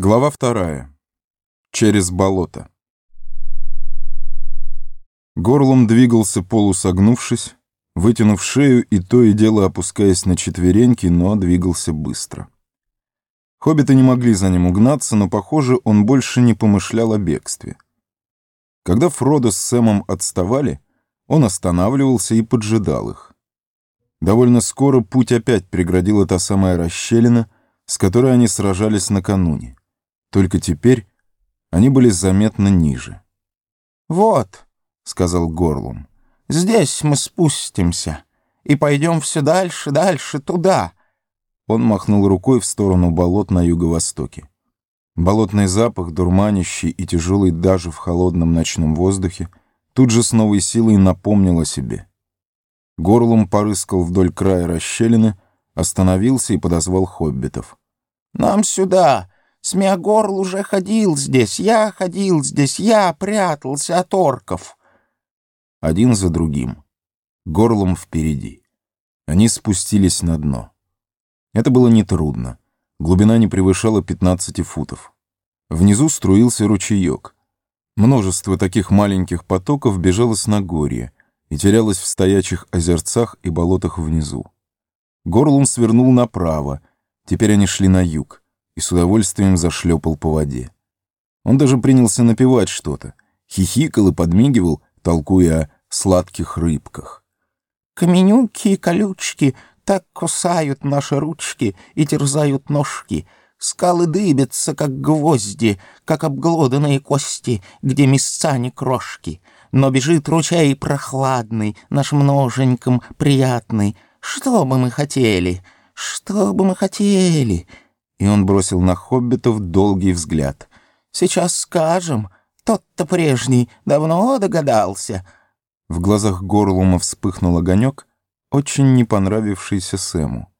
Глава вторая. Через болото. Горлом двигался полусогнувшись, вытянув шею и то и дело опускаясь на четвереньки, но двигался быстро. Хоббиты не могли за ним угнаться, но, похоже, он больше не помышлял о бегстве. Когда Фродо с Сэмом отставали, он останавливался и поджидал их. Довольно скоро путь опять преградила та самая расщелина, с которой они сражались накануне. Только теперь они были заметно ниже. «Вот», — сказал Горлум, — «здесь мы спустимся и пойдем все дальше, дальше, туда». Он махнул рукой в сторону болот на юго-востоке. Болотный запах, дурманящий и тяжелый даже в холодном ночном воздухе, тут же с новой силой напомнил о себе. Горлум порыскал вдоль края расщелины, остановился и подозвал хоббитов. «Нам сюда! Смеогорл уже ходил здесь, я ходил здесь, я прятался от орков!» Один за другим, горлом впереди. Они спустились на дно. Это было нетрудно. Глубина не превышала 15 футов. Внизу струился ручеек. Множество таких маленьких потоков бежало с Нагорья и терялось в стоячих озерцах и болотах внизу. Горлум свернул направо, теперь они шли на юг, и с удовольствием зашлепал по воде. Он даже принялся напевать что-то, хихикал и подмигивал, толкуя о сладких рыбках. «Каменюки и колючки так кусают наши ручки и терзают ножки. Скалы дыбятся, как гвозди, как обглоданные кости, где места не крошки. Но бежит ручей прохладный, наш множеньком приятный. Что бы мы хотели? Что бы мы хотели?» И он бросил на хоббитов долгий взгляд. «Сейчас скажем. Тот-то прежний давно догадался». В глазах Горлума вспыхнул огонек, очень не понравившийся Сэму.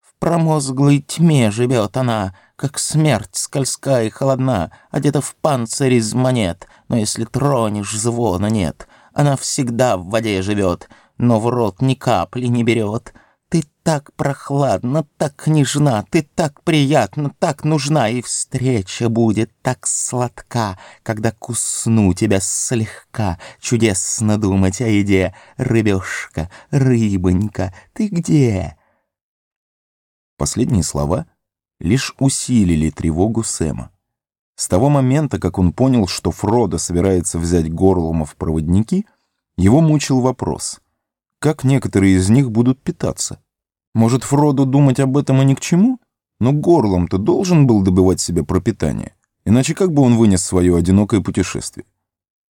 «В промозглой тьме живет она, как смерть скользкая и холодна, одета в панцирь из монет, но если тронешь, звона нет. Она всегда в воде живет, но в рот ни капли не берет. Ты так прохладна, так нежна, ты так приятна, так нужна, и встреча будет так сладка, когда кусну тебя слегка. Чудесно думать о еде, рыбешка, рыбонька, ты где?» Последние слова лишь усилили тревогу Сэма. С того момента, как он понял, что Фродо собирается взять Горлума в проводники, его мучил вопрос — как некоторые из них будут питаться. Может, Фроду думать об этом и ни к чему? Но горлом-то должен был добывать себе пропитание. Иначе как бы он вынес свое одинокое путешествие?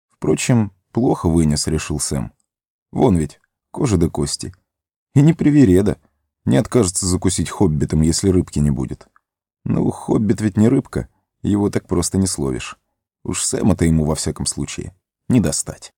Впрочем, плохо вынес, решил Сэм. Вон ведь, кожа до кости. И не привереда. Не откажется закусить хоббитом, если рыбки не будет. Ну, хоббит ведь не рыбка. Его так просто не словишь. Уж Сэма-то ему во всяком случае не достать.